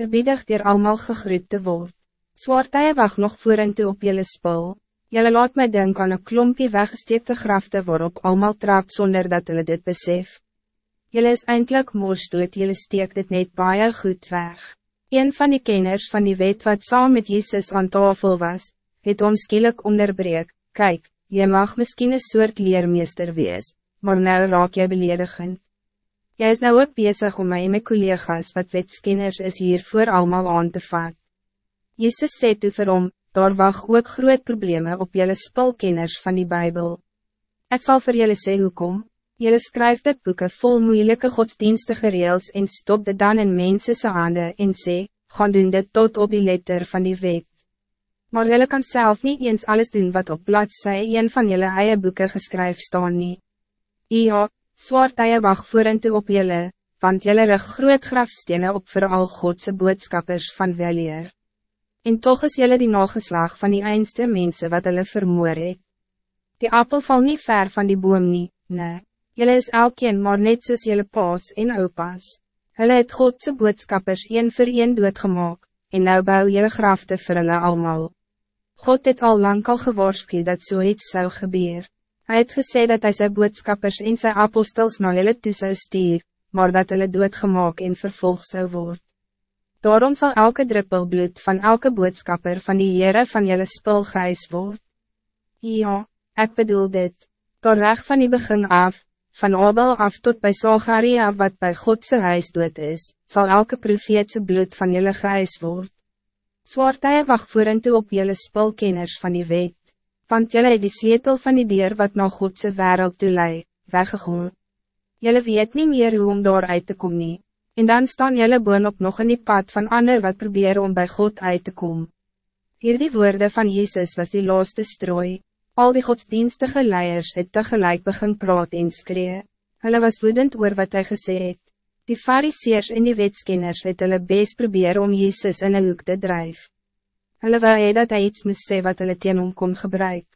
gebiedig dier allemaal gegroet te word. Zwaartije wacht nog voor en toe op jullie spul. Jullie laat mij denken aan een klompje weggesteekte grafte waarop allemaal trap zonder dat jullie dit besef. Jullie is eindelijk moos doet, jullie steek dit net baie goed weg. Een van die kenners van die wet wat saam met Jezus aan tafel was, het om skielik onderbreek, Kijk, je mag misschien een soort leermeester wees, maar nou raak jy beledigend. Jy is nou ook bezig om mij en my collega's wat wetskenners is hier voor allemaal aan te vat. Jezus sê toe vir hom, daar wacht ook groot problemen op jullie spulkenners van die Bijbel. Ik zal voor jullie sê hoekom, jullie skryf dit boeken vol moeilijke godsdienstige reels en stop dit dan in mensense hande en sê, gaan doen dit tot op die letter van die wet. Maar jullie kan zelf niet eens alles doen wat op bladzij een van jullie eie boeken geskryf staan nie. Ja, zwaartije wacht voor en toe op jullie, want jullie rig groot grafstenen op voor al Godse boodschappers van weleer. En toch is jullie die nageslag van die eindste mensen wat hulle vermoor het. Die appel val niet ver van die boom nie, nee. Jullie is elkeen maar net soos jullie paas en opas. Hulle het Godse boodschappers een voor een doodgemaak, en nou bou jullie grafte vir hulle allemaal. God het al lang al gewaarschuwd dat zoiets zou gebeuren. Hij het gesê dat hij zijn boodschappers en zijn apostels naar hulle toe zou stuur, maar dat hulle doodgemaak en vervolg zou worden. Daarom zal elke druppel bloed van elke boodschapper van die Heere van julle spul grijs word. Ja, ik bedoel dit. Door recht van die begin af, van Abel af tot bij Zacharia wat bij Godse huis dood is, zal elke profeetse bloed van julle grijs worden. Zwaartije wacht voor en toe op jullie spulkenners van die wet, want jullie die sleutel van die dier wat nog Godse wereld toe lei, weggegoed. Jullie weet niet meer hoe om daar uit te komen nie, en dan staan boon op nog in die pad van ander wat proberen om bij God uit te komen. Hier die woorden van Jezus was die laaste strooi, al die godsdienstige leiers het tegelijk begin praat en skree, hulle was woedend oor wat hij gesê het. Die fariseers en die wetskenners het hulle best probeer om Jezus in een hoek te drijven. Hulle wou hy dat hy iets moest sê wat hulle teen hom kon gebruik.